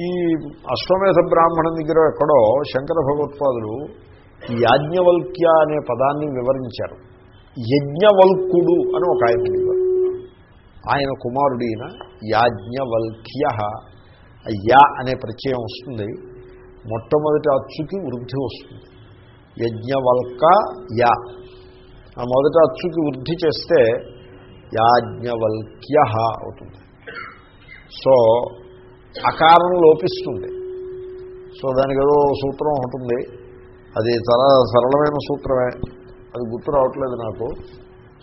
ఈ అశ్వమేధ బ్రాహ్మణం దగ్గర ఎక్కడో శంకర భగవత్పాదులు యాజ్ఞవల్క్య అనే పదాన్ని వివరించారు. యజ్ఞవల్కుడు అని ఒక ఆయన ఉండేవారు ఆయన కుమారుడైన యాజ్ఞవల్క్య యా అనే ప్రత్యయం వస్తుంది. మొట్టమొదటి అచ్చుకి వృద్ధి వస్తుంది. యజ్ఞవల్క యా. ఆ మొదటి అచ్చుకి వృద్ధి చేస్తే యాజ్ఞవల్క్య అవుతుంది. సో అకారం లోపిస్తుంది. సో దానికి ఏదో సూత్రం ఉంటుంది. అది చాలా సరళమైన సూత్రమే. అది గుర్తు రావట్లేదు నాకు.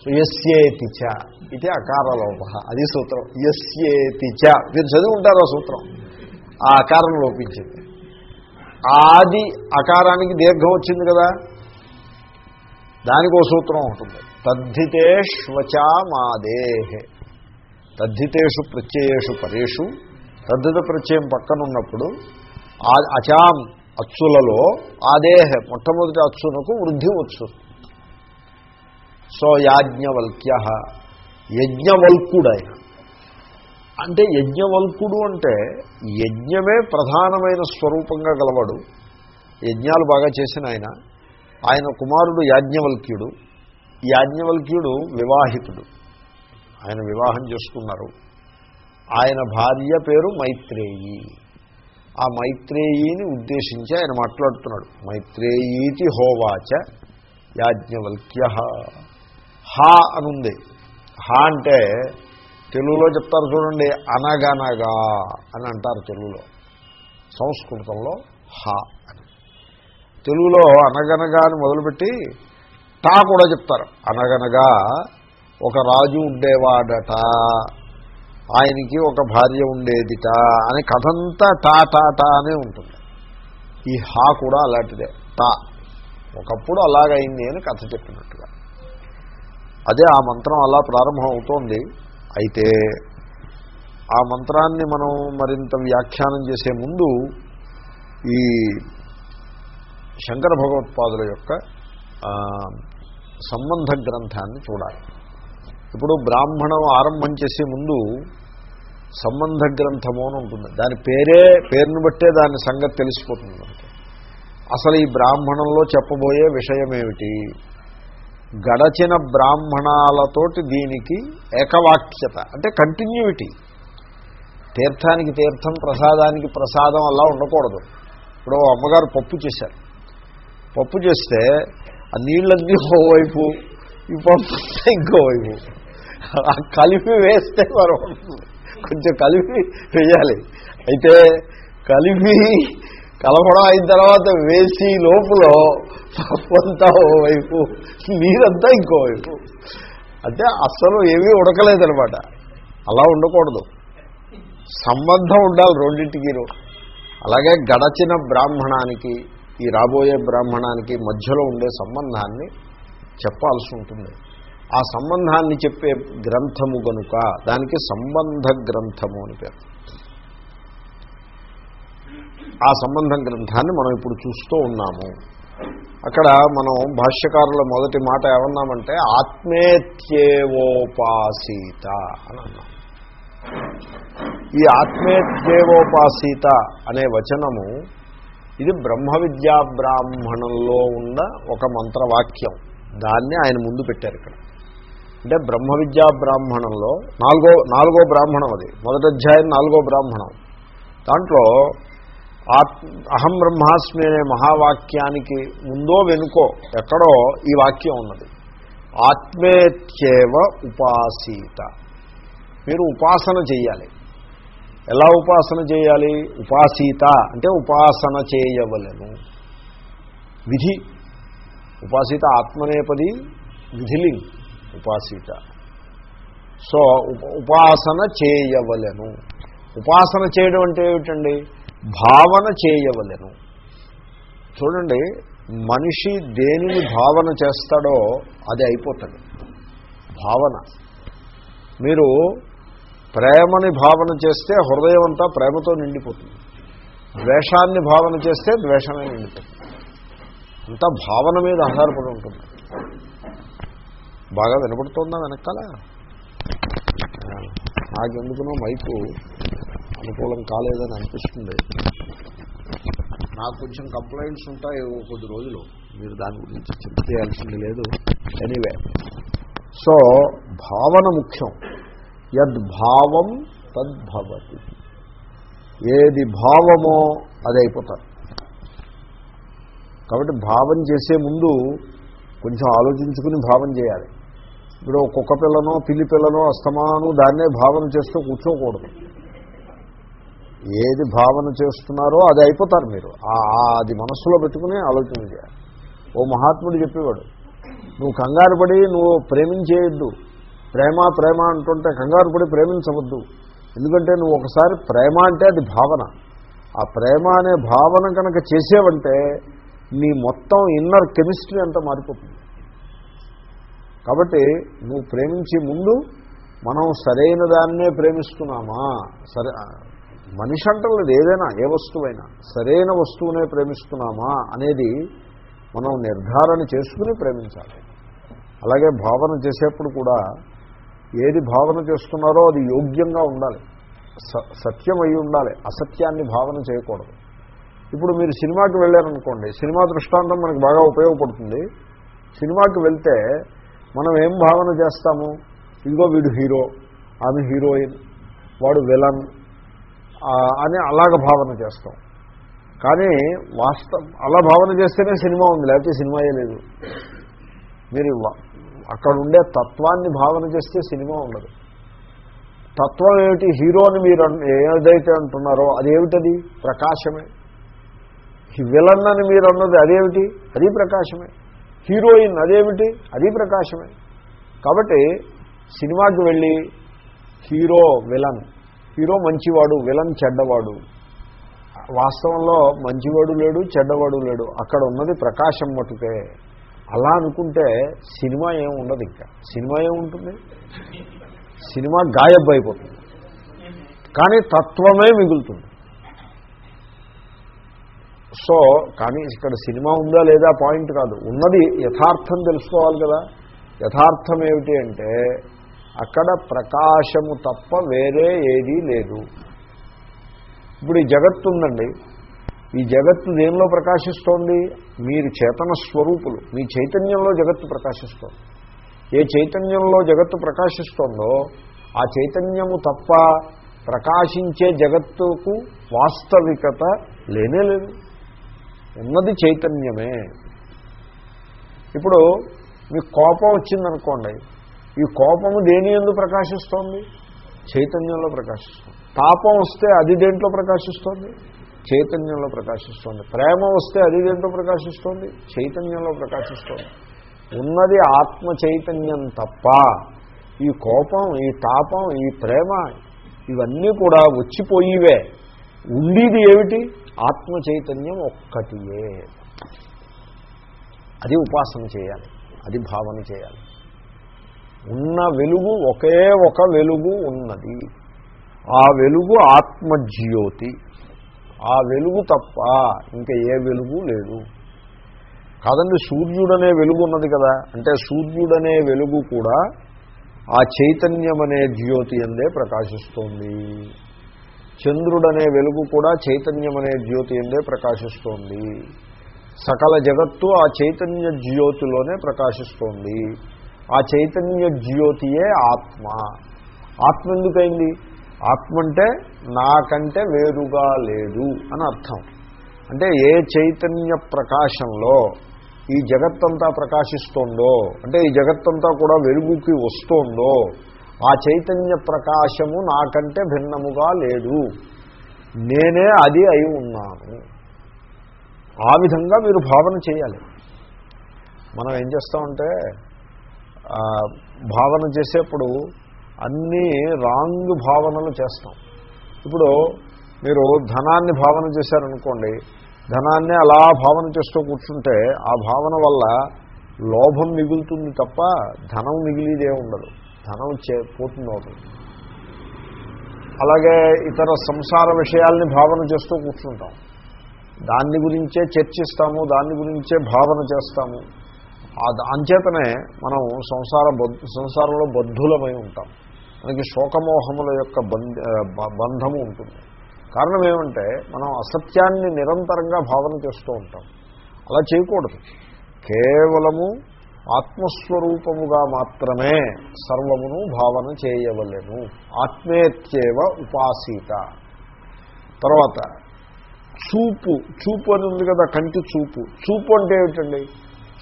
సో ఎస్యేతి చ ఇది అకార లోప. అది సూత్రం. ఎస్యేతి చ. మీరు చదివి ఉంటారు ఆ సూత్రం. ఆ అకారం లోపించింది. ఆది అకారానికి దీర్ఘం వచ్చింది కదా. దానికి ఓ సూత్రం ఉంటుంది. తద్ధితేష్వచామాదేహే తద్ధితేషు ప్రత్యయేషు పరేషు తద్ధిత ప్రత్యయం పక్కనున్నప్పుడు ఆ అచాం అచ్చులలో ఆదేహ మొట్టమొదటి అచ్చునకు వృద్ధి వచ్చు. సో యాజ్ఞవల్క్య యజ్ఞవల్కుడైన అంటే యజ్ఞవల్కుడు అంటే యజ్ఞమే ప్రధానమైన స్వరూపంగా గలవాడు. యజ్ఞాలు బాగా చేసిన ఆయన. ఆయన కుమారుడు యాజ్ఞవల్క్యుడు. ఈ యాజ్ఞవల్క్యుడు వివాహితుడు. ఆయన వివాహం చేసుకున్నారు. ఆయన భార్య పేరు మైత్రేయి. ఆ మైత్రేయిని ఉద్దేశించి ఆయన మాట్లాడుతున్నాడు. మైత్రేయీతి హోవాచ యాజ్ఞవల్క్య. హా అనుంది. హా అంటే తెలుగులో చెప్తారు చూడండి అనగనగా అని అంటారు తెలుగులో. సంస్కృతంలో హా అని. తెలుగులో అనగనగా అని మొదలుపెట్టి టా కూడా చెప్తారు. అనగనగా ఒక రాజు ఉండేవాడట. ఆయనకి ఒక భార్య ఉండేదిట అని కథంతా టా టా టా అనే ఉంటుంది. ఈ హా కూడా అలాంటిదే. టా ఒకప్పుడు అలాగైంది అని కథ చెప్పినట్టుగా. అదే ఆ మంత్రం అలా ప్రారంభం అవుతోంది అయితే ఆ మంత్రాన్ని మనం మరింత వ్యాఖ్యానం చేసే ముందు ఈ శంకర భగవత్పాదుల యొక్క సంబంధ గ్రంథాన్ని చూడాలి. ఇప్పుడు బ్రాహ్మణం ఆరంభం చేసే ముందు సంబంధ గ్రంథము అని ఉంటుంది. దాని పేరే పేరును బట్టే దాని సంగతి తెలిసిపోతుంది మనకి. అసలు ఈ బ్రాహ్మణంలో చెప్పబోయే విషయం ఏమిటి గడచిన బ్రాహ్మణాలతోటి దీనికి ఏకవాక్యత అంటే కంటిన్యూటీ తీర్థానికి తీర్థం ప్రసాదానికి ప్రసాదం అలా ఉండకూడదు. ఇప్పుడు అమ్మగారు పప్పు చేశారు. పప్పు చేస్తే ఆ నీళ్ళన్నీ ఓవైపు ఈ పప్పు ఆ కలిపి వేస్తే మరో కొంచెం కలిపి వేయాలి. అయితే కలిపి కలపడం అయిన తర్వాత వేసి లోపల పప్పంతా ఓవైపు నీరంతా ఇంకోవైపు అంటే అస్సలు ఏమీ ఉడకలేదనమాట అలా ఉండకూడదు. సంబంధం ఉండాలి రెండింటికి. అలాగే గడచిన బ్రాహ్మణానికి ఈ రాబోయే బ్రాహ్మణానికి మధ్యలో ఉండే సంబంధాన్ని చెప్పాల్సి ఉంటుంది. ఆ సంబంధాన్ని చెప్పే గ్రంథము గనుక దానికి సంబంధ గ్రంథము అని పేరు. ఆ సంబంధం గ్రంథాన్ని మనం ఇప్పుడు చూస్తూ ఉన్నాము. అక్కడ మనం భాష్యకారుల మొదటి మాట ఏమన్నామంటే ఆత్మేత్యేవోపాసీత అని అన్నాం. ఈ ఆత్మేత్యేవోపాసీత అనే వచనము ఇది బ్రహ్మ విద్యా బ్రాహ్మణంలో ఉన్న ఒక మంత్రవాక్యం. దాన్ని ఆయన ముందు పెట్టారు ఇక్కడ. అంటే బ్రహ్మ విద్యా బ్రాహ్మణంలో నాలుగో నాలుగో బ్రాహ్మణం అది. మొదటి అధ్యాయం నాలుగో బ్రాహ్మణం. దాంట్లో అహం బ్రహ్మాస్మి అనే మహావాక్యానికి ముందో వెనుకో ఎక్కడో ఈ వాక్యం ఉన్నది. ఆత్మేత్యేవ ఉపాసీత. మీరు ఉపాసన చేయాలి. ఎలా ఉపాసన చేయాలి? ఉపాసీత అంటే ఉపాసన చేయవలను. విధి ఉపాసీత ఆత్మనేపది విధిలింగ్ ఉపాసీత. సో ఉపాసన చేయవలను. ఉపాసన చేయడం అంటే ఏమిటండి? భావన చేయవలను. చూడండి మనిషి దేనిని భావన చేస్తాడో అది అయిపోతుంది. భావన. మీరు ప్రేమని భావన చేస్తే హృదయం అంతా ప్రేమతో నిండిపోతుంది. ద్వేషాన్ని భావన చేస్తే ద్వేషమే నిండిపోతుంది. అంతా భావన మీద ఆధారపడి ఉంటుంది. బాగా వినపడుతుందా వెనకాల? నాకెందుకునో మైకు అనుకూలం కాలేదని అనిపిస్తుంది. నాకు కొంచెం కంప్లైంట్స్ ఉంటాయి కొద్ది రోజులు. మీరు దాని గురించి చింత చేయాల్సింది లేదు. ఎనీవే సో భావన ముఖ్యం. యద్భావం తద్భవతి. ఏది భావమో అది అయిపోతారు. కాబట్టి భావం చేసే ముందు కొంచెం ఆలోచించుకుని భావం చేయాలి. ఇప్పుడు కుక్క పిల్లనో పిల్లి పిల్లనో అస్తమాను దాన్నే భావన చేస్తూ కూర్చోకూడదు. ఏది భావన చేస్తున్నారో అది అయిపోతారు మీరు. అది మనస్సులో పెట్టుకుని ఆలోచన చేయాలి. ఓ మహాత్ముడు చెప్పేవాడు నువ్వు కంగారు పడి నువ్వు ప్రేమించేయద్దు. ప్రేమ ప్రేమ అంటుంటే కంగారు పడి ప్రేమించవద్దు. ఎందుకంటే నువ్వు ఒకసారి ప్రేమ అంటే అది భావన. ఆ ప్రేమ అనే భావన కనుక చేసేవంటే నీ మొత్తం ఇన్నర్ కెమిస్ట్రీ అంతా మారిపోతుంది. కాబట్టి నువ్వు ప్రేమించే ముందు మనం సరైన దాన్నే ప్రేమిస్తున్నామా? సరే మనిషి అంటలేదు ఏదైనా ఏ వస్తువైనా. సరైన వస్తువునే ప్రేమిస్తున్నామా అనేది మనం నిర్ధారణ చేసుకుని ప్రేమించాలి. అలాగే భావన చేసేప్పుడు కూడా ఏది భావన చేస్తున్నారో అది యోగ్యంగా ఉండాలి. స- సత్యం అయి ఉండాలి. అసత్యాన్ని భావన చేయకూడదు. ఇప్పుడు మీరు సినిమాకి వెళ్ళారనుకోండి సినిమా దృష్టాంతం మనకు బాగా ఉపయోగపడుతుంది. సినిమాకి వెళ్తే మనం ఏం భావన చేస్తాము? ఇదిగో వీడు హీరో ఆమె హీరోయిన్ వాడు విలన్ అని అలాగ భావన చేస్తాం. కానీ వాస్తవం అలా భావన చేస్తేనే సినిమా ఉంది లేకపోతే సినిమాయే లేదు. మీరు అక్కడ ఉండే తత్వాన్ని భావన చేస్తే సినిమా ఉండదు. తత్వం ఏమిటి? హీరో అని మీరు ఏదైతే అంటున్నారో అదేమిటది ప్రకాశమే. విలన్ అని మీరు అన్నది అదేమిటి? అది ప్రకాశమే. హీరోయిన్ అదేమిటి? అది ప్రకాశమే. కాబట్టి సినిమాకి వెళ్ళి హీరో విలన్ హీరో మంచివాడు విలన్ చెడ్డవాడు. వాస్తవంలో మంచివాడు లేడు చెడ్డవాడు లేడు. అక్కడ ఉన్నది ప్రకాశం మటుకే. అలా అనుకుంటే సినిమా ఏం ఉండదు ఇంకా. సినిమా ఏముంటుంది సినిమా గాయబ్ అయిపోతుంది. కానీ తత్వమే మిగులుతుంది. సో కానీ ఇక్కడ సినిమా ఉందా లేదా పాయింట్ కాదు. ఉన్నది యథార్థం తెలుసుకోవాలి కదా. యథార్థం ఏమిటి అంటే అక్కడ ప్రకాశము తప్ప వేరే ఏదీ లేదు. ఇప్పుడు ఈ జగత్తు ఉందండి. ఈ జగత్తు దేనిలో ప్రకాశిస్తోంది? మీరు చేతన స్వరూపులు. మీ చైతన్యంలో జగత్తు ప్రకాశిస్తోంది. ఏ చైతన్యంలో జగత్తు ప్రకాశిస్తోందో ఆ చైతన్యము తప్ప ప్రకాశించే జగత్తుకు వాస్తవికత లేనే లేదు. ఉన్నది చైతన్యమే. ఇప్పుడు మీకు కోపం వచ్చిందనుకోండి ఈ కోపము దేని ఎందు ప్రకాశిస్తోంది? చైతన్యంలో ప్రకాశిస్తుంది. తాపం వస్తే అది దేంట్లో ప్రకాశిస్తోంది? చైతన్యంలో ప్రకాశిస్తోంది. ప్రేమ వస్తే అది దేంట్లో ప్రకాశిస్తోంది? చైతన్యంలో ప్రకాశిస్తోంది. ఉన్నది ఆత్మ చైతన్యం తప్ప ఈ కోపం ఈ తాపం ఈ ప్రేమ ఇవన్నీ కూడా వచ్చిపోయివే. ఉండేది ఏమిటి? ఆత్మ చైతన్యం ఒక్కటియే. అది ఉపాసన చేయాలి. అది భావన చేయాలి. ఉన్న వెలుగు ఒకే ఒక వెలుగు ఉన్నది. ఆ వెలుగు ఆత్మజ్యోతి. ఆ వెలుగు తప్ప ఇంకా ఏ వెలుగు లేదు. కాదండి సూర్యుడనే వెలుగు ఉన్నది కదా. అంటే సూర్యుడనే వెలుగు కూడా ఆ చైతన్యం అనే జ్యోతి అందే ప్రకాశిస్తోంది. చంద్రుడనే వెలుగు కూడా చైతన్యం అనే జ్యోతి ఎందే ప్రకాశిస్తోంది. సకల జగత్తు ఆ చైతన్య జ్యోతిలోనే ప్రకాశిస్తోంది. ఆ చైతన్య జ్యోతియే ఆత్మ. ఆత్మ ఎందుకైంది? ఆత్మ అంటే నాకంటే వేరుగా లేదు అని అర్థం. అంటే ఏ చైతన్య ప్రకాశంలో ఈ జగత్తంతా ప్రకాశిస్తోందో అంటే ఈ జగత్తంతా కూడా వెలుగుకి వస్తోందో ఆ చైతన్య ప్రకాశము నాకంటే భిన్నముగా లేదు. నేనే అది అయి ఉన్నాను. ఆ విధంగా మీరు భావన చేయాలి. మనం ఏం చేస్తామంటే భావన చేసేప్పుడు అన్నీ రాంగ్ భావనలు చేస్తాం. ఇప్పుడు మీరు ధనాన్ని భావన చేశారనుకోండి ధనాన్ని అలా భావన చేస్తూ కూర్చుంటే ఆ భావన వల్ల లోభం మిగులుతుంది తప్ప ధనం మిగిలిదే ఉండదు. ధనం చే పోతుంది అలాగే ఇతర సంసార విషయాల్ని భావన చేస్తూ కూర్చుంటాం. దాన్ని గురించే చర్చిస్తాము దాని గురించే భావన చేస్తాము. అంచేతనే మనం సంసార సంసారంలో బద్ధులమై ఉంటాం. మనకి శోకమోహముల యొక్క బంధ బంధము ఉంటుంది. కారణం ఏమంటే మనం అసత్యాన్ని నిరంతరంగా భావన చేస్తూ ఉంటాం. అలా చేయకూడదు. కేవలము ఆత్మస్వరూపముగా మాత్రమే సర్వమును భావన చేయవలను. ఆత్మేత్యేవ ఉపాసీత. తర్వాత చూపు చూపు అని ఉంది కదా కంటి చూపు. చూపు అంటే ఏమిటండి?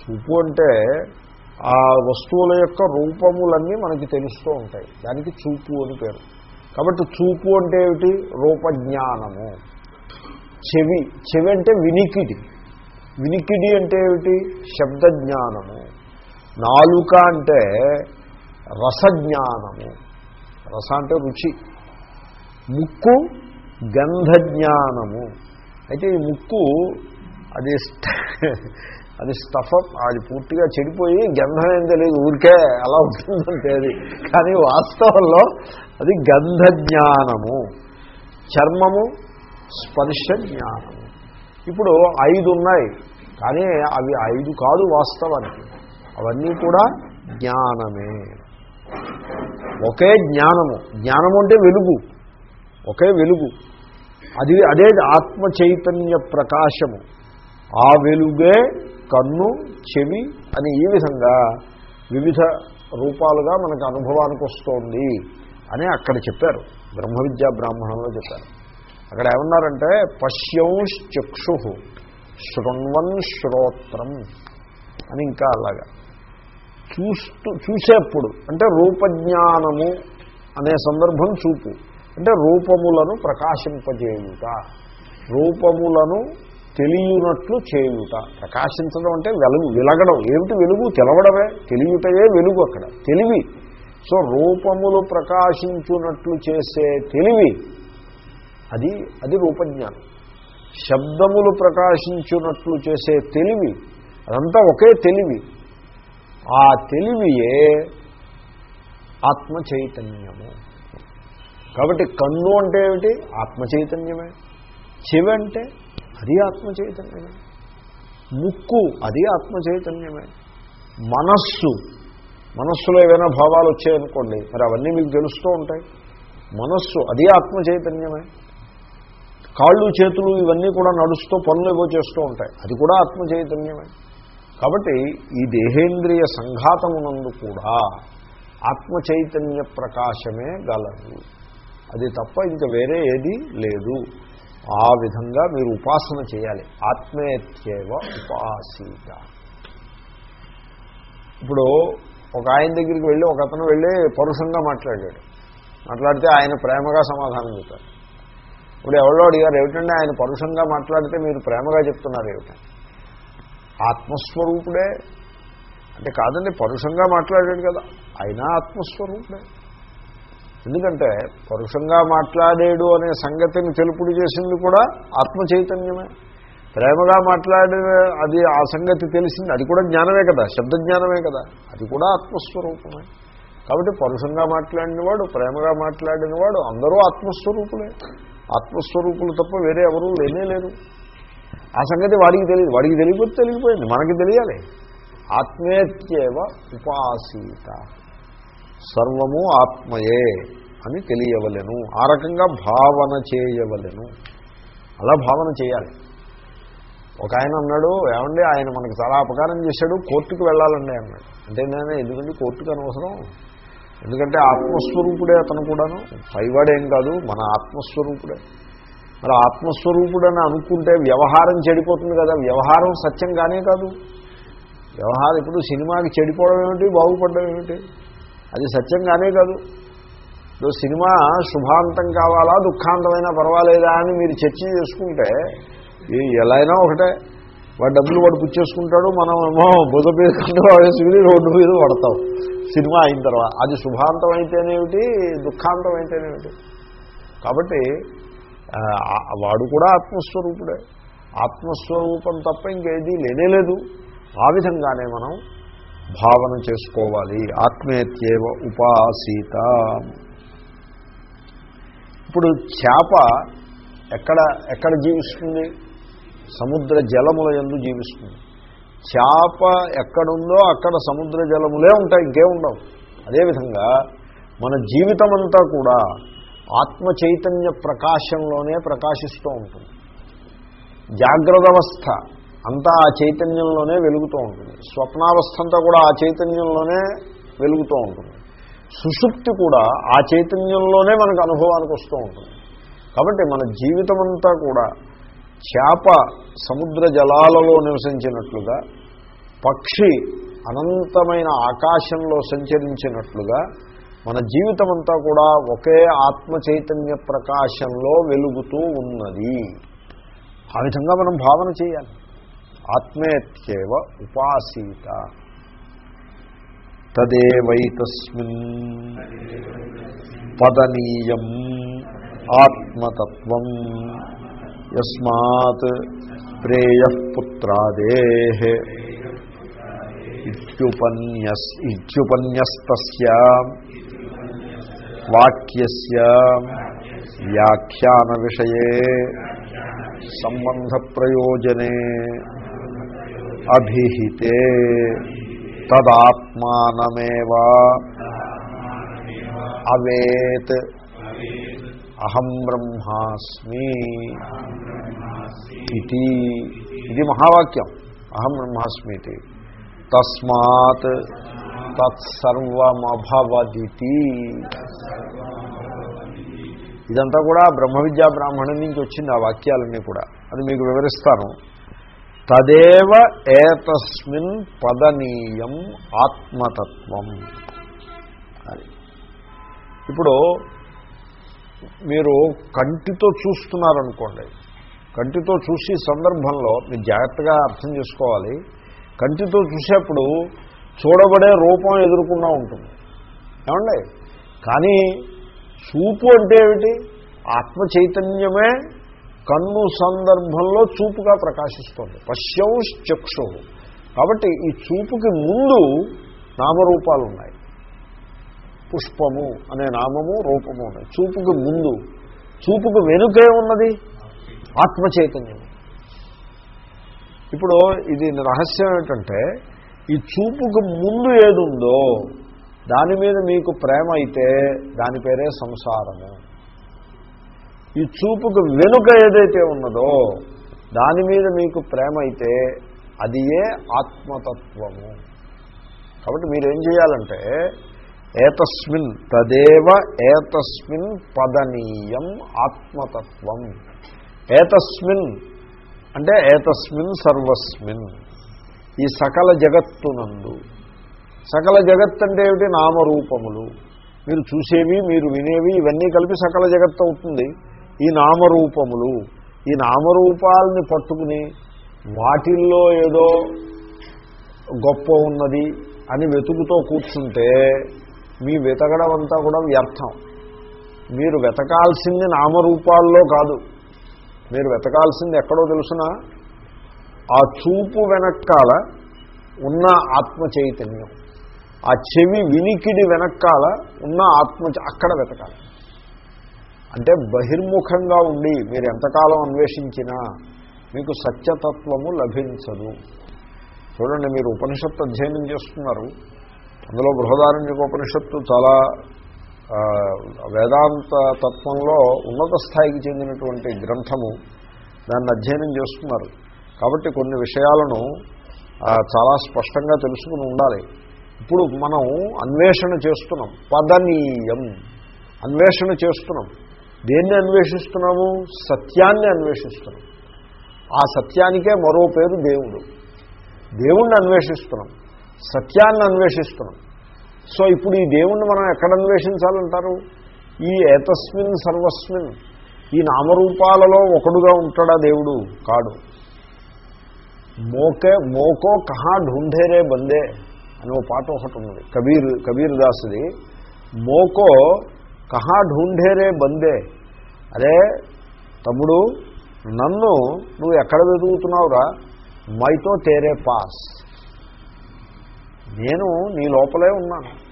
చూపు అంటే ఆ వస్తువుల యొక్క రూపములన్నీ మనకి తెలుస్తూ ఉంటాయి. దానికి చూపు అని పేరు. కాబట్టి చూపు అంటే ఏమిటి? రూపజ్ఞానము. చెవి చెవి అంటే వినికిడి. వినికిడి అంటే ఏమిటి? శబ్దజ్ఞానము. నాలుక అంటే రసజ్ఞానము. రస అంటే రుచి. ముక్కు గంధజ్ఞానము. అయితే ఈ ముక్కు అది అది స్టఫప్ అది పూర్తిగా చెడిపోయి గంధం ఏం తెలియదు ఊరికే అలా ఉంటుందంటే అది. కానీ వాస్తవంలో అది గంధజ్ఞానము. చర్మము స్పర్శ జ్ఞానము ఇప్పుడు ఐదు ఉన్నాయి. కానీ అవి ఐదు కాదు వాస్తవానికి. అవన్నీ కూడా జ్ఞానమే. ఒకే జ్ఞానము. జ్ఞానము అంటే వెలుగు. ఒకే వెలుగు. అది అదే ఆత్మ చైతన్య ప్రకాశము. ఆ వెలుగే కన్ను చెవి అని ఈ విధంగా వివిధ రూపాలుగా మనకు అనుభవానికి వస్తోంది అని అక్కడ చెప్పారు. బ్రహ్మ విద్యా బ్రాహ్మణంలో చెప్పారు. అక్కడ ఏమన్నారంటే పశ్యంశ్చక్షు శృణ్వన్ శ్రోత్రం అని ఇంకా అలాగా. చూస్తూ చూసేప్పుడు అంటే రూపజ్ఞానము అనే సందర్భం చూపు. అంటే రూపములను ప్రకాశింపజేయుట. రూపములను తెలియనట్లు చేయుట. ప్రకాశించడం అంటే వెలుగు వెలగడం. ఏమిటి వెలుగు? తెలవడమే. తెలియటయే వెలుగు అక్కడ. తెలివి. సో రూపములు ప్రకాశించున్నట్లు చేసే తెలివి అది అది రూపజ్ఞానం. శబ్దములు ప్రకాశించున్నట్లు చేసే తెలివి అదంతా ఒకే తెలివి. ఆ తెలివియే ఆత్మ చైతన్యము కాబట్టి కన్ను అంటే ఏమిటి? ఆత్మ చైతన్యమే చెవి అంటే అది ఆత్మ చైతన్యమే ముక్కు అది ఆత్మ చైతన్యమే మనస్సు మనస్సులో ఏవైనా భావాలు వచ్చాయనుకోండి మరి అవన్నీ మీకు తెలుస్తూ ఉంటాయి. మనస్సు అది ఆత్మ చైతన్యమే కాళ్ళు చేతులు ఇవన్నీ కూడా నడుస్తూ పనులు ఏవో చేస్తూ ఉంటాయి. అది కూడా ఆత్మ చైతన్యమే కాబట్టి ఈ దేహేంద్రియ సంఘాతమునందు కూడా ఆత్మ చైతన్య ప్రకాశమే గలదు. అది తప్ప ఇంకా వేరే ఏది లేదు. ఆ విధంగా మీరు ఉపాసన చేయాలి. ఆత్మేత్యేవ ఉపాసీత. ఇప్పుడు ఒక ఆయన దగ్గరికి వెళ్ళి ఒక అతను వెళ్ళి పరుషంగా మాట్లాడాడు. మాట్లాడితే ఆయన ప్రేమగా సమాధానం చెప్పారు. ఇప్పుడు ఎవరో అడిగారు ఏమిటంటే ఆయన పరుషంగా మాట్లాడితే మీరు ప్రేమగా చెప్తున్నారు ఏమిటంటే ఆత్మస్వరూపుడే. అంటే కాదండి పరుషంగా మాట్లాడాడు కదా. అయినా ఆత్మస్వరూపుడే. ఎందుకంటే పరుషంగా మాట్లాడాడు అనే సంగతిని తెలుపుడు చేసింది కూడా ఆత్మ చైతన్యమే ప్రేమగా మాట్లాడే అది ఆ సంగతి తెలిసింది అది కూడా జ్ఞానమే కదా శబ్దజ్ఞానమే కదా. అది కూడా ఆత్మస్వరూపమే. కాబట్టి పరుషంగా మాట్లాడినవాడు ప్రేమగా మాట్లాడినవాడు అందరూ ఆత్మస్వరూపులే. ఆత్మస్వరూపులు తప్ప వేరే ఎవరూ లేనే లేరు. ఆ సంగతి వాడికి తెలియదు. వాడికి తెలియకపోతే తెలియపోయింది మనకి తెలియాలి. ఆత్మేత్యేవ ఉపాసీత. సర్వము ఆత్మయే అని తెలియవలెను. ఆ రకంగా భావన చేయవలెను. అలా భావన చేయాలి. ఒక ఆయన అన్నాడు ఏమండి ఆయన మనకు చాలా అపకారం చేశాడు కోర్టుకు వెళ్ళాలండి అన్నాడు. అంటే నేను ఎందుకంటే కోర్టుకు అనవసరం. ఎందుకంటే ఆత్మస్వరూపుడే అతను కూడాను. పైవాడేం కాదు మన ఆత్మస్వరూపుడే. మరి ఆత్మస్వరూపుడని అనుకుంటే వ్యవహారం చెడిపోతుంది కదా. వ్యవహారం సత్యం కానే కాదు. వ్యవహారం ఇప్పుడు సినిమాకి చెడిపోవడం ఏమిటి? బాగుపడడం ఏమిటి? అది సత్యం కానే కాదు. ఇప్పుడు సినిమా శుభాంతం కావాలా? దుఃఖాంతమైనా పర్వాలేదా అని మీరు చర్చ చేసుకుంటే ఎలా అయినా ఒకటే. వాడు డబ్బులు వాడు పుచ్చేసుకుంటాడు మనం ఏమో బుధ మీద రోడ్డు మీద పడతాం. సినిమా అయిన తర్వాత. అది శుభాంతం అయితేనేమిటి? దుఃఖాంతం అయితేనేమిటి? కాబట్టి వాడు కూడా ఆత్మస్వరూపుడే. ఆత్మస్వరూపం తప్ప ఇంకేదీ లేనే లేదు. ఆ విధంగానే మనం భావన చేసుకోవాలి. ఆత్మేత్యేవ ఉపాసీత. ఇప్పుడు చేప ఎక్కడ ఎక్కడ జీవిస్తుంది? సముద్ర జలముల ఎందు జీవిస్తుంది. చేప ఎక్కడుందో అక్కడ సముద్ర జలములే ఉంటాయి ఇంకే ఉండవు. అదేవిధంగా మన జీవితం అంతా కూడా ఆత్మ చైతన్య ప్రకాశంలోనే ప్రకాశిస్తూ ఉంటుంది. జాగ్రత్త అవస్థ అంతా ఆ చైతన్యంలోనే వెలుగుతూ ఉంటుంది. స్వప్నావస్థ అంతా కూడా ఆ చైతన్యంలోనే వెలుగుతూ ఉంటుంది. సుషుప్తి కూడా ఆ చైతన్యంలోనే మనకు అనుభవానికి వస్తూ ఉంటుంది. కాబట్టి మన జీవితం అంతా కూడా చేప సముద్ర జలాలలో నివసించినట్లుగా పక్షి అనంతమైన ఆకాశంలో సంచరించినట్లుగా మన జీవితం అంతా కూడా ఒకే ఆత్మ చైతన్య ప్రకాశంలో వెలుగుతూ ఉన్నది. ఆ విధంగా మనం భావన చేయాలి. ఆత్మేత్యేవ ఉపాసీత. తదేవైతస్మిన్ పదనీయం ఆత్మతత్వం యస్మాత్ ప్రేయ పుత్రాదే ఇత్యుపన్యస్ ఇత్యుపన్యస్త వాక్యస్య వ్యాఖ్యాన విషయే సంబంధ ప్రయోజనే అభిహితే తదాత్మానమేవ అవేత్ అహం బ్రహ్మాస్మి ఇది ఇది మహావాక్యం అహం బ్రహ్మాస్మి ఇది తస్మాత్ తత్సర్వమభవదితి. ఇదంతా కూడా బ్రహ్మ విద్యా బ్రాహ్మణం నుంచి వచ్చింది ఆ వాక్యాలన్నీ కూడా. అది మీకు వివరిస్తాను. తదేవ ఏతస్మిన్ పదనీయం ఆత్మతత్వం. అది. ఇప్పుడు మీరు కంటితో చూస్తున్నారనుకోండి. కంటితో చూసే సందర్భంలో మీరు జాగ్రత్తగా అర్థం చేసుకోవాలి. కంటితో చూసేప్పుడు చూడబడే రూపం ఎదుర్కొన్నా ఉంటుంది. ఏమండి? కానీ చూపు అంటే ఏమిటి? ఆత్మ చైతన్యమే కన్ను సందర్భంలో చూపుగా ప్రకాశిస్తుంది. పశ్యౌ చక్షు కాబట్టి ఈ చూపుకి ముందు నామరూపాలు ఉన్నాయి పుష్పము అనే నామము రూపము ఉన్నాయి. చూపుకి ముందు. చూపుకు వెనుకే ఉన్నది ఆత్మ చైతన్యం ఇప్పుడు ఇది రహస్యం ఏమిటంటే ఈ చూపుకు ముందు ఏదుందో దాని మీద మీకు ప్రేమ అయితే దాని పేరే సంసారము. ఈ చూపుకు వెనుక ఏదైతే ఉన్నదో దాని మీద మీకు ప్రేమ అయితే అది ఏ ఆత్మతత్వము. కాబట్టి మీరేం చేయాలంటే ఏతస్మిన్ తదేవ ఏతస్మిన్ పదనీయం ఆత్మతత్వం. ఏతస్మిన్ అంటే ఏతస్మిన్ సర్వస్మిన్. ఈ సకల జగత్తునందు. సకల జగత్ అంటే ఏమిటి? నామరూపములు. మీరు చూసేవి మీరు వినేవి ఇవన్నీ కలిపి సకల జగత్తు అవుతుంది. ఈ నామరూపములు. ఈ నామరూపాలని పట్టుకుని వాటిల్లో ఏదో గొప్ప ఉన్నది అని వెతుకుతో కూర్చుంటే మీ వెతకడం అంతా కూడా వ్యర్థం. మీరు వెతకాల్సింది నామరూపాల్లో కాదు. మీరు వెతకాల్సింది ఎక్కడో తెలుసిన? ఆ చూపు వెనక్కాల ఉన్న ఆత్మ చైతన్యం. ఆ చెవి వినికిడి వెనక్కాల ఉన్న ఆత్మ అక్కడ వెతకాలి. అంటే బహిర్ముఖంగా ఉండి మీరు ఎంతకాలం అన్వేషించినా మీకు సత్యతత్వము లభించదు. చూడండి మీరు ఉపనిషత్తు అధ్యయనం చేస్తున్నారు. అందులో బృహదారణ్యకోపనిషత్తు చాలా వేదాంత తత్వంలో ఉన్నత స్థాయికి చెందినటువంటి గ్రంథము దాన్ని అధ్యయనం చేస్తున్నారు. కాబట్టి కొన్ని విషయాలను చాలా స్పష్టంగా తెలుసుకుని ఉండాలి. ఇప్పుడు మనం అన్వేషణ చేస్తున్నాం. పదనీయం. అన్వేషణ చేస్తున్నాం. దేన్ని అన్వేషిస్తున్నాము సత్యాన్ని అన్వేషిస్తున్నాం. ఆ సత్యానికే మరో పేరు దేవుడు. దేవుణ్ణి అన్వేషిస్తున్నాం. సత్యాన్ని అన్వేషిస్తున్నాం. సో ఇప్పుడు ఈ దేవుణ్ణి మనం ఎక్కడ అన్వేషించాలంటారు? ఈ ఏతస్మిన్ సర్వస్మిన్. ఈ నామరూపాలలో ఒకడుగా ఉంటాడా దేవుడు? కాడు. మోకే మోకో కహా ఢూంఢేరే బందే అని ఓ పాట ఒకటి ఉన్నది. కబీర్ కబీర్ దాసుది మోకో కహా ఢూంఢేరే బందే. అరే తమ్ముడు నన్ను నువ్వు ఎక్కడ వెతుకుతున్నావురా? మైతో తేరే పాస్. నేను నీ లోపలే ఉన్నాను.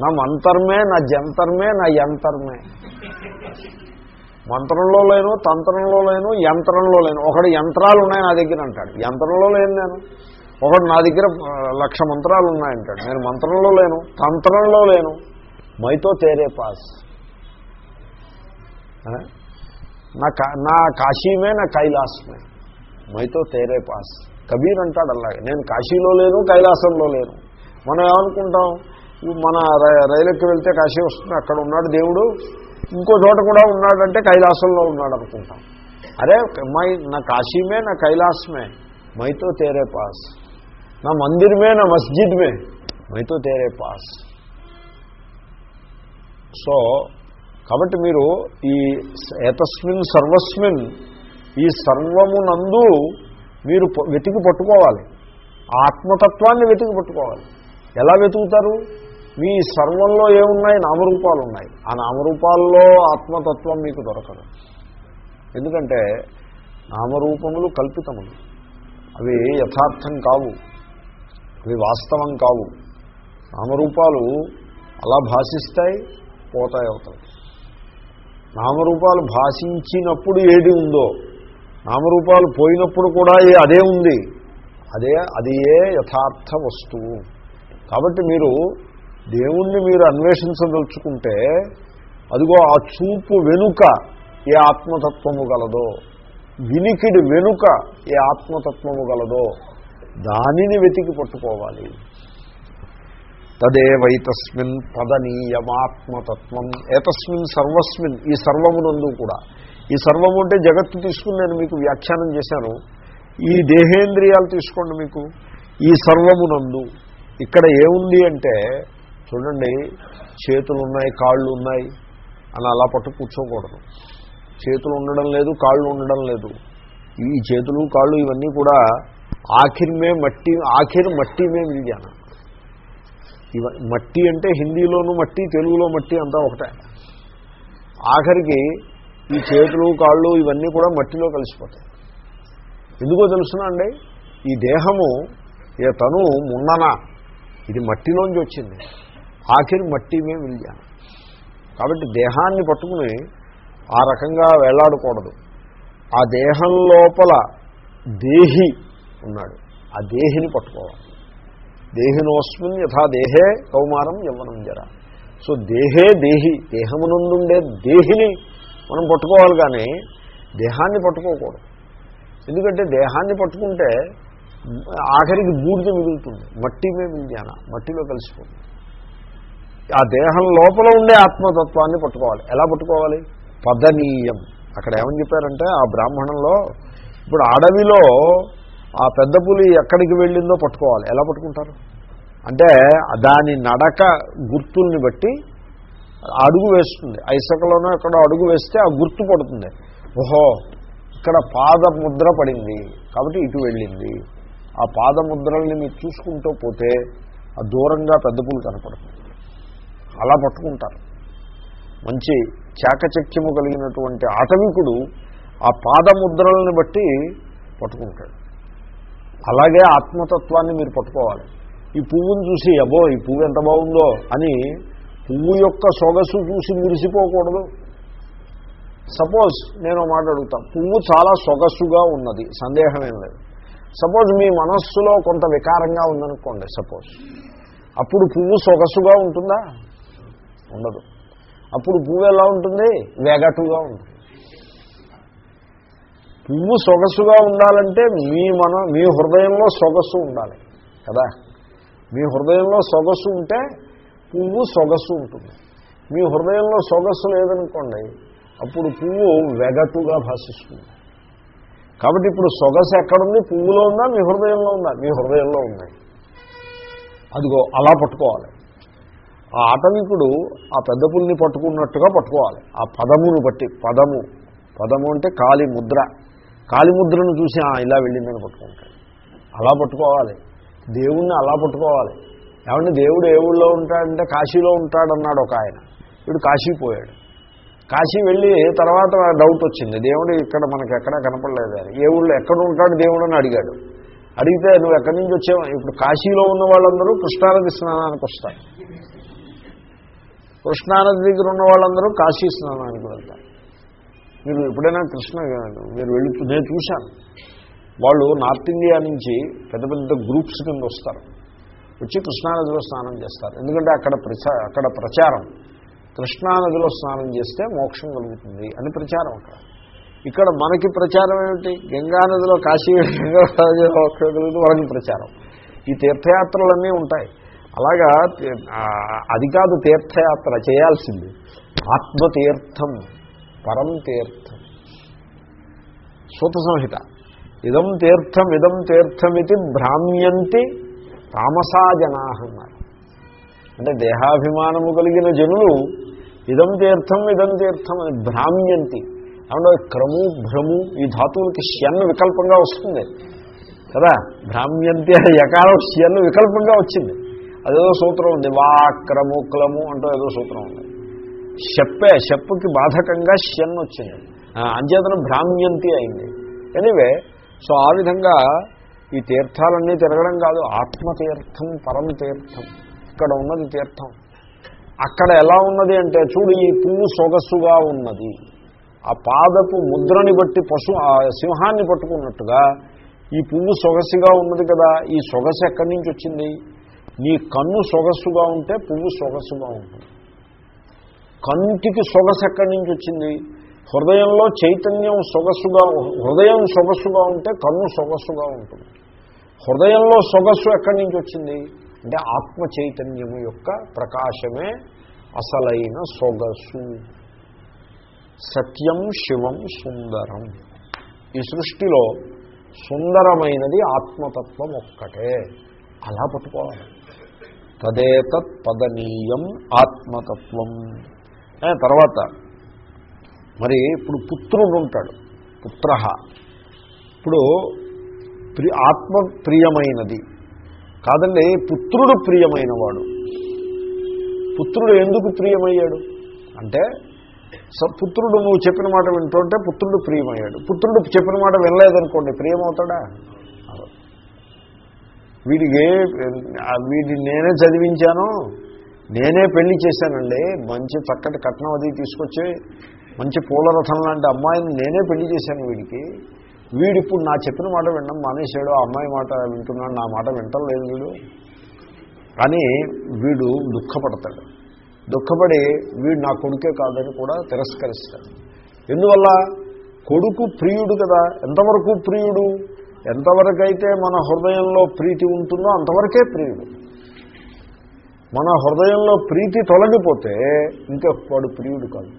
నా మంతర్మే నా జంతర్మే నా యంతర్మే. మంత్రంలో లేను తంత్రంలో లేను యంత్రంలో లేను ఒకడు యంత్రాలు ఉన్నాయి నా దగ్గర అంటాడు. యంత్రంలో లేను నేను. ఒకడు నా దగ్గర లక్ష మంత్రాలు ఉన్నాయంటాడు నేను మంత్రంలో లేను తంత్రంలో లేను. మైతో తేరే పాస్. నా కా- నా కాశీమే నా కైలాసమే. మైతో తేరే పాస్. కబీర్ అంటాడు అలాగే. నేను కాశీలో లేను కైలాసంలో లేను. మనం ఏమనుకుంటాం? మన రైలుకి వెళ్తే కాశీ వస్తుంది అక్కడ ఉన్నాడు దేవుడు. ఇంకో చోట కూడా ఉన్నాడంటే కైలాసంలో ఉన్నాడు అనుకుంటాం. అరే మై నా కాశీమే నా కైలాసమే. మైతో తేరే పాస్. నా మందిరమే నా మస్జిద్ మే మైతో తేరే పాస్. సో కాబట్టి మీరు ఈ ఏతస్మిన్ సర్వస్మిన్ ఈ సర్వమునందు మీరు వెతికి పట్టుకోవాలి. ఆ ఆత్మతత్వాన్ని వెతికి పట్టుకోవాలి. ఎలా వెతుకుతారు? మీ సర్వంలో ఏమున్నాయి? నామరూపాలు ఉన్నాయి ఆ నామరూపాల్లో ఆత్మతత్వం మీకు దొరకదు. ఎందుకంటే నామరూపములు కల్పితములు. అవి యథార్థం కావు. అవి వాస్తవం కావు. నామరూపాలు అలా భాషిస్తాయి పోతాయి అవుతాయి. నామరూపాలు భాషించినప్పుడు ఏది ఉందో నామరూపాలు పోయినప్పుడు కూడా అదే ఉంది. అదే అది ఏ యథార్థ వస్తువు. కాబట్టి మీరు దేవుణ్ణి మీరు అన్వేషించదలుచుకుంటే అదిగో ఆ చూపు వెనుక ఏ ఆత్మతత్వము గలదో వినికిడి వెనుక ఏ ఆత్మతత్వము గలదో దానిని వెతికి పట్టుకోవాలి. తదేవైతస్మిన్ పదనీయమాత్మతత్వం ఏతస్మిన్ సర్వస్మిన్ ఈ సర్వమునందు కూడా. ఈ సర్వము అంటే జగత్తు తీసుకుని నేను మీకు వ్యాఖ్యానం చేశాను. ఈ దేహేంద్రియాలు తీసుకోండి మీకు. ఈ సర్వమునందు. ఇక్కడ ఏముంది అంటే చూడండి చేతులు ఉన్నాయి కాళ్ళు ఉన్నాయి అని అలా పట్టు కూర్చోకూడదు. చేతులు ఉండడం లేదు కాళ్ళు ఉండడం లేదు. ఈ చేతులు కాళ్ళు ఇవన్నీ కూడా ఆఖిర్మే మట్టి ఆఖిర్ మట్టి మే మిల్జానా ఇవ మట్టి అంటే హిందీలోనూ మట్టి తెలుగులో మట్టి అంతా ఒకటే. ఆఖరికి ఈ చేతులు కాళ్ళు ఇవన్నీ కూడా మట్టిలో కలిసిపోతాయి. ఎందుకో తెలుసునా అండి? ఈ దేహము ఏ తను మున్నన? ఇది మట్టిలోంచి వచ్చింది. ఆఖరి మట్టిమే విల్యాను కాబట్టి దేహాన్ని పట్టుకుని ఆ రకంగా వేలాడకూడదు. ఆ దేహం లోపల దేహి ఉన్నాడు. ఆ దేహిని పట్టుకోవాలి. దేహినోస్మిన్ యథా దేహే కౌమారం యవ్వనం జర. సో దేహే దేహి దేహమునందుండే దేహిని మనం పట్టుకోవాలి కానీ దేహాన్ని పట్టుకోకూడదు. ఎందుకంటే దేహాన్ని పట్టుకుంటే ఆఖరికి బూడిద మిగులుతుంది. మట్టి మీద విజ్ఞాన మట్టిలో కలిసిపోతుంది. ఆ దేహం లోపల ఉండే ఆత్మతత్వాన్ని పట్టుకోవాలి. ఎలా పట్టుకోవాలి? పదనీయం. అక్కడ ఏమని చెప్పారంటే ఆ బ్రాహ్మణంలో ఇప్పుడు అడవిలో ఆ పెద్ద పులి ఎక్కడికి వెళ్ళిందో పట్టుకోవాలి. ఎలా పట్టుకుంటారు? అంటే దాని నడక గుర్తుల్ని బట్టి అడుగు వేస్తుంది. ఐసకలోనో ఎక్కడో అడుగు వేస్తే ఆ గుర్తు పడుతుంది. ఓహో ఇక్కడ పాదముద్ర పడింది. కాబట్టి ఇటు వెళ్ళింది. ఆ పాదముద్రల్ని మీరు చూసుకుంటూ పోతే ఆ దూరంగా పెద్ద పులి కనపడుతుంది. అలా పట్టుకుంటారు. మంచి చాకచక్యము కలిగినటువంటి ఆటవికుడు ఆ పాదముద్రలను బట్టి పట్టుకుంటాడు. అలాగే ఆత్మతత్వాన్ని మీరు పట్టుకోవాలి. ఈ పువ్వును చూసి అబ్బో ఈ పువ్వు ఎంత బాగుందో అని పువ్వు యొక్క సొగసు చూసి మురిసిపోకూడదు. సపోజ్ నేను మాట అడుగుతా పువ్వు చాలా సొగసుగా ఉన్నది సందేహమేం లేదు. సపోజ్ మీ మనస్సులో కొంత వికారంగా ఉందనుకోండి సపోజ్. అప్పుడు పువ్వు సొగసుగా ఉంటుందా? ఉండదు. అప్పుడు పువ్వు ఎలా ఉంటుంది? వెగటుగా ఉంటుంది. పువ్వు సొగసుగా ఉండాలంటే మీ మన మీ హృదయంలో సొగసు ఉండాలి కదా? మీ హృదయంలో సొగసు ఉంటే పువ్వు సొగసు ఉంటుంది. మీ హృదయంలో సొగసు లేదనుకోండి అప్పుడు పువ్వు వెగటుగా భాషిస్తుంది. కాబట్టి ఇప్పుడు సొగసు ఎక్కడుంది? పువ్వులో ఉందా? మీ హృదయంలో ఉందా? మీ హృదయంలో ఉంది. అదిగో అలా పట్టుకోవాలి. ఆ ఆటవికుడు ఆ పెద్ద పుల్ని పట్టుకున్నట్టుగా పట్టుకోవాలి. ఆ పదమును బట్టి పదము. పదము అంటే కాలి ముద్ర. కాలి ముద్రను చూసి ఇలా వెళ్ళిందని పట్టుకుంటాడు అలా పట్టుకోవాలి. దేవుణ్ణి అలా పట్టుకోవాలి. ఏమంటే దేవుడు ఏ ఊళ్ళో ఉంటాడంటే కాశీలో ఉంటాడన్నాడు ఒక ఆయన. వీడు కాశీ పోయాడు. కాశీ వెళ్ళి తర్వాత డౌట్ వచ్చింది. దేవుడు ఇక్కడ మనకు ఎక్కడా కనపడలేదు అని. ఏ ఊళ్ళో ఎక్కడ ఉంటాడు దేవుడు? అని అడిగాడు. అడిగితే నువ్వు ఎక్కడి నుంచి వచ్చావు? ఇప్పుడు కాశీలో ఉన్న వాళ్ళందరూ కృష్ణానది స్నానానికి వస్తారు. కృష్ణానది దగ్గర ఉన్న వాళ్ళందరూ కాశీ స్నానానికి వెళ్తారు. మీరు ఎప్పుడైనా కృష్ణ మీరు వెళ్ళి నేను చూశాను. వాళ్ళు నార్త్ ఇండియా నుంచి పెద్ద పెద్ద గ్రూప్స్ కింద వస్తారు. వచ్చి కృష్ణానదిలో స్నానం చేస్తారు. ఎందుకంటే అక్కడ ప్రచా అక్కడ ప్రచారం. కృష్ణానదిలో స్నానం చేస్తే మోక్షం కలుగుతుంది అని ప్రచారం అక్కడ. ఇక్కడ మనకి ప్రచారం ఏమిటి? గంగానదిలో కాశీ గంగా మోక్షం కలుగుతుంది మనకి ప్రచారం. ఈ తీర్థయాత్రలన్నీ ఉంటాయి. అలాగా అది కాదు తీర్థయాత్ర చేయాల్సింది. ఆత్మతీర్థం పరం తీర్థం. సూత సంహిత. ఇదం తీర్థం ఇదం తీర్థమితి భ్రామ్యంతి తామసా జనా అన్నారు. అంటే దేహాభిమానము కలిగిన జనులు ఇదం తీర్థం ఇదం తీర్థం అని భ్రామ్యంతి. అంటే క్రము భ్రము ఈ ధాతువులకి షన్ను వికల్పంగా వస్తుంది. కదా? భ్రామ్యంతి అనే యకారం శన్ను వికల్పంగా వచ్చింది. అదేదో సూత్రం ఉంది. వాక్రము క్లము అంటూ ఏదో సూత్రం ఉంది. షప్పే షప్పుకి బాధకంగా షన్ వచ్చింది. అంచేతన భ్రామ్యంతి అయింది. ఎనివే సో ఆ విధంగా ఈ తీర్థాలన్నీ తిరగడం కాదు ఆత్మతీర్థం పరం తీర్థం ఇక్కడ ఉన్నది తీర్థం. అక్కడ ఎలా ఉన్నది అంటే చూడు ఈ పువ్వు సొగసుగా ఉన్నది. ఆ పాదపు ముద్రని బట్టి పశు ఆ సింహాన్ని పట్టుకున్నట్టుగా ఈ పువ్వు సొగసుగా ఉన్నది కదా ఈ సొగసు ఎక్కడి నుంచి వచ్చింది? నీ కన్ను సొగస్సుగా ఉంటే పువ్వు సొగసుగా ఉంటుంది. కంటికి సొగసు ఎక్కడి నుంచి వచ్చింది? హృదయంలో చైతన్యం సొగసుగా హృదయం సొగసుగా ఉంటే కన్ను సొగసుగా ఉంటుంది. హృదయంలో సొగసు ఎక్కడి నుంచి వచ్చింది? అంటే ఆత్మ చైతన్యము యొక్క ప్రకాశమే అసలైన సొగసు. సత్యం శివం సుందరం. ఈ సృష్టిలో సుందరమైనది ఆత్మతత్వం ఒక్కటే. అలా పట్టుకోవాలి. తదేతత్ పదనీయం ఆత్మతత్వం. తర్వాత మరి ఇప్పుడు పుత్రుడు ఉంటాడు పుత్ర ఇప్పుడు ప్రి ఆత్మ ప్రియమైనది. కాదండి పుత్రుడు ప్రియమైనవాడు. పుత్రుడు ఎందుకు ప్రియమయ్యాడు? అంటే స- పుత్రుడు నువ్వు చెప్పిన మాట వింటుంటే పుత్రుడు ప్రియమయ్యాడు. పుత్రుడు చెప్పిన మాట వినలేదనుకోండి ప్రియమవుతాడా? వీడికి వీడి వీడిని నేనే చదివించాను నేనే పెళ్ళి చేశానండి మంచి చక్కటి కట్నం అది తీసుకొచ్చి మంచి పూల రథం లాంటి అమ్మాయిని నేనే పెళ్ళి చేశాను వీడికి. వీడిప్పుడు నా చెప్పిన మాట వినడం మానేశాడు ఆ అమ్మాయి మాట వింటున్నాడు నా మాట వింటం లేదు వీడు. కానీ వీడు దుఃఖపడతాడు. దుఃఖపడి వీడు నా కొడుకే కాదని కూడా తిరస్కరిస్తాడు. ఎందువల్ల? కొడుకు ప్రియుడు కదా. ఎంతవరకు ప్రియుడు? ఎంతవరకైతే మన హృదయంలో ప్రీతి ఉంటుందో అంతవరకే ప్రియుడు. మన హృదయంలో ప్రీతి తొలగిపోతే ఇంకా వాడు ప్రియుడు కాదు.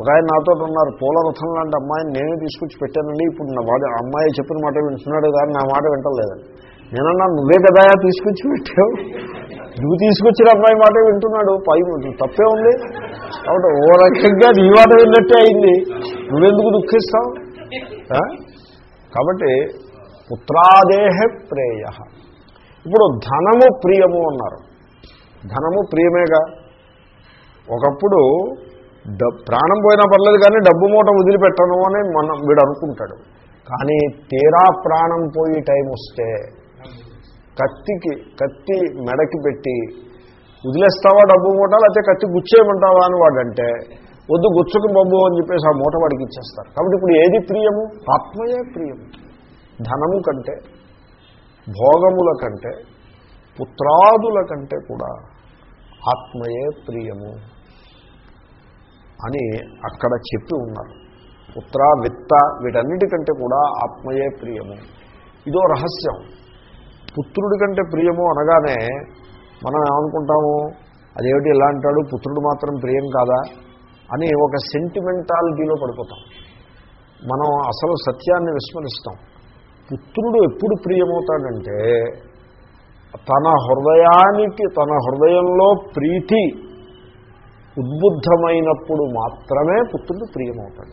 ఒక ఆయన నాతో ఉన్నారు పూలరథం లాంటి అమ్మాయిని నేనే తీసుకొచ్చి పెట్టానండి. ఇప్పుడు నా వాడు అమ్మాయి చెప్పిన మాట వింటున్నాడు కానీ నా మాట వింటలేదని నేనన్నా నువ్వే కదా తీసుకొచ్చి పెట్టావు? నువ్వు తీసుకొచ్చిన అమ్మాయి మాట వింటున్నాడు. పై తప్పే ఉంది. కాబట్టి ఓ రకంగా నీ మాట విన్నట్టే అయింది. నువ్వెందుకు దుఃఖిస్తావు? కాబట్టి పుత్రాదేహ ప్రేయ. ఇప్పుడు ధనము ప్రియము అన్నారు. ధనము ప్రియమేగా? ఒకప్పుడు ప్రాణం పోయినా పర్లేదు కానీ డబ్బు మూట వదిలిపెట్టను అని మనం వీడు అనుకుంటాడు. కానీ తీరా ప్రాణం పోయి టైం వస్తే కత్తికి కత్తి మెడకి పెట్టి వదిలేస్తావా డబ్బు మూట? లేకపోతే కత్తి గుచ్చేయమంటావా అని వాడంటే వద్దు గుచ్చుకు బొబ్బు అని చెప్పేసి ఆ మూట వాడికి ఇచ్చేస్తారు. కాబట్టి ఇప్పుడు ఏది ప్రియము? ఆత్మయే ప్రియము. ధనము కంటే భోగముల కంటే పుత్రాదుల కంటే కూడా ఆత్మయే ప్రియము అని అక్కడ చెప్పి ఉన్నారు. పుత్ర విత్త వీటన్నిటికంటే కూడా ఆత్మయే ప్రియము. ఇదో రహస్యం. పుత్రుడి కంటే ప్రియము అనగానే మనం ఏమనుకుంటాము? అదేమిటి ఇలా అంటాడు? పుత్రుడు మాత్రం ప్రియం కాదా? అని ఒక సెంటిమెంటాలిటీలో పడిపోతాం. మనం అసలు సత్యాన్ని విస్మరిస్తాం. పుత్రుడు ఎప్పుడు ప్రియమవుతాడంటే తన హృదయానికి తన హృదయంలో ప్రీతి ఉద్బుద్ధమైనప్పుడు మాత్రమే పుత్రుడు ప్రియమవుతాడు.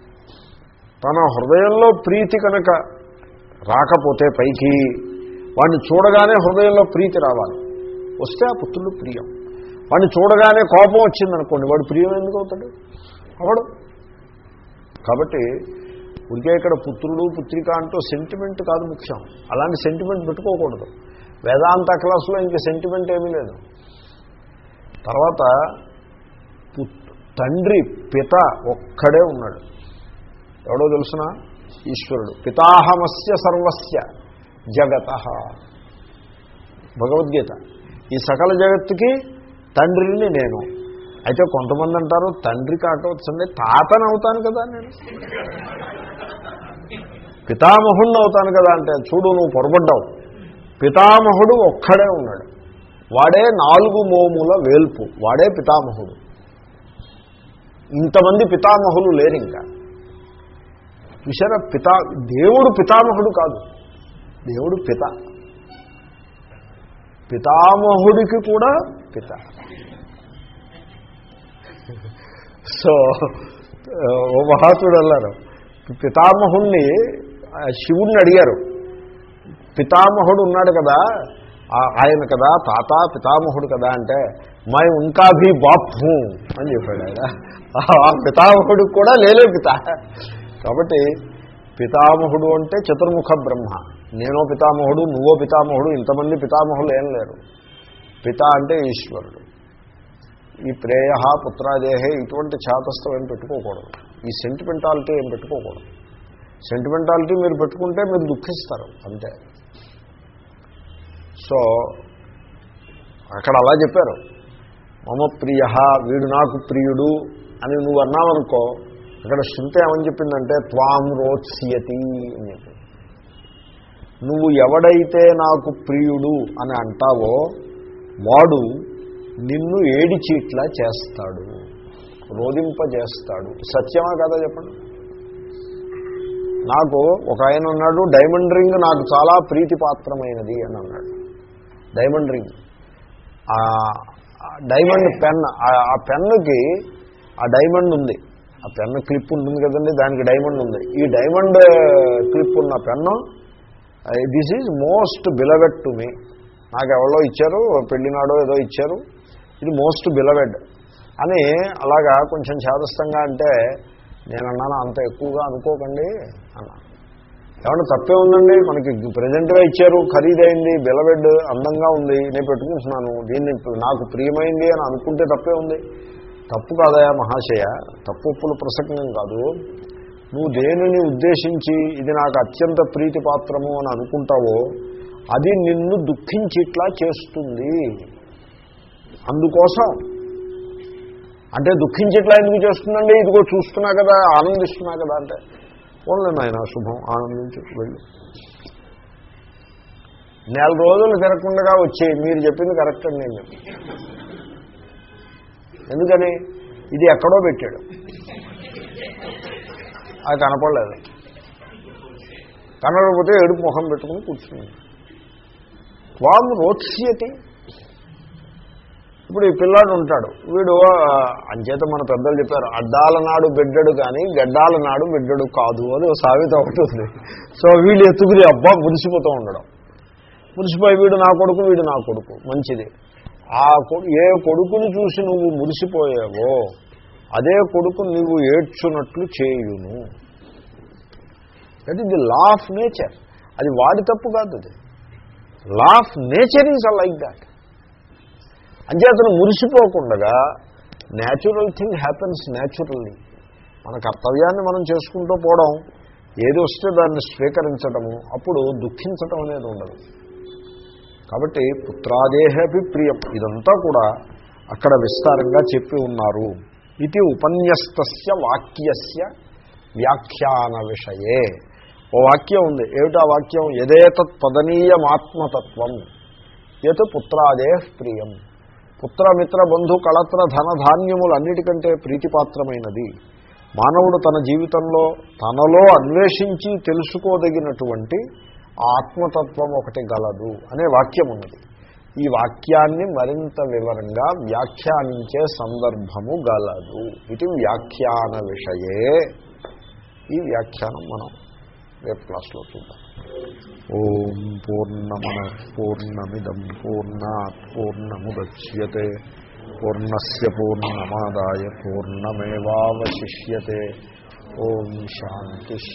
తన హృదయంలో ప్రీతి కనుక రాకపోతే పైకి వాడిని చూడగానే హృదయంలో ప్రీతి రావాలి. వస్తే ఆ పుత్రుడు ప్రియం. వాడిని చూడగానే కోపం వచ్చిందనుకోండి వాడు ప్రియం ఎందుకు అవుతాడు? అవడు. కాబట్టి ఉడికే ఇక్కడ పుత్రుడు పుత్రిక అంటూ సెంటిమెంట్ కాదు ముఖ్యం. అలాంటి సెంటిమెంట్ పెట్టుకోకూడదు. వేదాంత క్లాసులో ఇంక సెంటిమెంట్ ఏమీ లేదు. తర్వాత తండ్రి పిత ఒక్కడే ఉన్నాడు. ఎవడో తెలుసిన? ఈశ్వరుడు. పితాహమస్య సర్వస్య జగత. భగవద్గీత. ఈ సకల జగత్తుకి తండ్రిని నేను. అయితే కొంతమంది అంటారు తండ్రి కాకవచ్చండి తాతనవుతాను కదా నేను. పితామహుడిని అవుతాను కదా అంటే చూడు నువ్వు పొరబడ్డావు పితామహుడు ఒక్కడే ఉన్నాడు. వాడే నాలుగు మోముల వేల్పు. వాడే పితామహుడు. ఇంతమంది పితామహులు లేరు ఇంకా చూసారా పితా దేవుడు పితామహుడు కాదు. దేవుడు పిత. పితామహుడికి కూడా పిత. సో ఓ మహాత్ముడు అన్నారు పితామహుణ్ణి శివుణ్ణి అడిగారు. పితామహుడు ఉన్నాడు కదా ఆయన కదా తాత పితామహుడు కదా అంటే మై ఇంకా భీ బాప్ హూ అని చెప్పాడు ఆయన. ఆ పితామహుడు కూడా లేలే పిత. కాబట్టి పితామహుడు అంటే చతుర్ముఖ బ్రహ్మ. నేనో పితామహుడు నువ్వో పితామహుడు ఇంతమంది పితామహులు ఏం లేరు. పిత అంటే ఈశ్వరుడు. ఈ ప్రేయ పుత్రాదేహే ఇటువంటి ఛాతస్థం ఏం పెట్టుకోకూడదు. ఈ సెంటిమెంటాలిటీ ఏం పెట్టుకోకూడదు. సెంటిమెంటాలిటీ మీరు పెట్టుకుంటే మీరు దుఃఖిస్తారు అంతే. సో అక్కడ అలా చెప్పారు. మమ ప్రియ వీడు నాకు ప్రియుడు అని నువ్వు అన్నావనుకో అక్కడ శృతి ఏమని చెప్పిందంటే త్వాం రోత్స్యతి అని చెప్పి. నువ్వు ఎవడైతే నాకు ప్రియుడు అని అంటావో వాడు నిన్ను ఏడిచీట్లా చేస్తాడు రోధింపజేస్తాడు. సత్యమా కదా చెప్పండి? నాకు ఒక ఆయన ఉన్నాడు డైమండ్ రింగ్ నాకు చాలా ప్రీతిపాత్రమైనది అని అన్నాడు. డైమండ్ రింగ్ ఆ డైమండ్ పెన్ ఆ పెన్నుకి ఆ డైమండ్ ఉంది. ఆ పెన్ క్లిప్ ఉంటుంది కదండి దానికి డైమండ్ ఉంది. ఈ డైమండ్ క్లిప్ ఉన్న pen this is most beloved to me నాకు ఎవరో ఇచ్చారు పెళ్ళినాడో ఏదో ఇచ్చారు. ఇది మోస్ట్ బిలవెడ్ అని అలాగా కొంచెం చేదస్తంగా అంటే నేను అన్నాను అంత ఎక్కువగా అనుకోకండి అన్నాను ఏమన్నా తప్పే ఉందండి? మనకి ప్రజెంట్గా ఇచ్చారు ఖరీదైంది బిలబెడ్ అందంగా ఉంది నేను పెట్టుకుంటున్నాను దీన్ని నాకు ప్రియమైంది అని అనుకుంటే తప్పే ఉంది. తప్పు కాదయా మహాశయ? తప్పు ప్రసంగం కాదు. నువ్వు దేనిని ఉద్దేశించి ఇది నాకు అత్యంత ప్రీతిపాత్రము అని అనుకుంటావో అది నిన్ను దుఃఖించిట్లా చేస్తుంది. అందుకోసం అంటే దుఃఖించేట్లా ఎందుకు చేస్తుందండి? ఇదిగో చూస్తున్నా కదా ఆనందిస్తున్నా కదా అంటే. ఓన్లీ నాయన శుభం ఆనందించు వెళ్ళు. నెల రోజులు తిరగకుండా వచ్చే మీరు చెప్పింది కరెక్ట్ అండి నేను. ఎందుకని? ఇది ఎక్కడో పెట్టాడు. అది కనపడలేదు. కనపడకపోతే ఏడుపు ముఖం పెట్టుకుని కూర్చుంది వాము రోత్స్యతి ఇప్పుడు ఈ పిల్లాడు ఉంటాడు. వీడు అంచేత మన పెద్దలు చెప్పారు అడ్డాల నాడు బిడ్డడు కానీ గడ్డాల నాడు బిడ్డడు కాదు అని ఒక సామెత సో వీళ్ళు ఎత్తుకుని అబ్బా మురిసిపోతూ ఉండడం. మురిసిపోయి వీడు నా కొడుకు వీడు నా కొడుకు. మంచిది. ఆ ఏ కొడుకుని చూసి నువ్వు మురిసిపోయావో అదే కొడుకు నువ్వు ఏడ్చున్నట్లు చేయును. That is the law of nature అది వాడి తప్పు కాదు అది. Law of nature is like that అంచేతను మురిసిపోకుండా న్యాచురల్ థింగ్ హ్యాపెన్స్ న్యాచురల్లీ మన కర్తవ్యాన్ని మనం చేసుకుంటూ పోవడం ఏది వస్తే దాన్ని స్వీకరించడము అప్పుడు దుఃఖించటం అనేది ఉండదు. కాబట్టి పుత్రాదేహపి ప్రియం. ఇదంతా కూడా అక్కడ విస్తారంగా చెప్పి ఉన్నారు. ఇది ఉపన్యస్తస్య వాక్యస్య వ్యాఖ్యాన విషయే. ఓ వాక్యం ఉంది. ఏమిటా వాక్యం? యదేతత్ పదనీయమాత్మతత్వం ఎత్ పుత్రాదేహ ప్రియం. పుత్రమిత్ర బంధు కళత్ర ధన ధాన్యములన్నిటికంటే ప్రీతిపాత్రమైనది. మానవుడు తన జీవితంలో తనలో అన్వేషించి తెలుసుకోదగినటువంటి ఆత్మతత్వం ఒకటి గలదు అనే వాక్యం ఉన్నది ఈ వాక్యాన్ని మరింత వివరంగా వ్యాఖ్యానించే సందర్భము గలదు. ఇది వ్యాఖ్యాన విషయే. ఈ వ్యాఖ్యానం మనం రేపు క్లాస్లో చూద్దాం. ॐ पूर्णमनः पूर्णमिदं पूर्णात् पूर्णमुदच्यते। पूर्णस्य पूर्णमादाय पूर्णमेवावशिष्यते। ॐ शान्तिः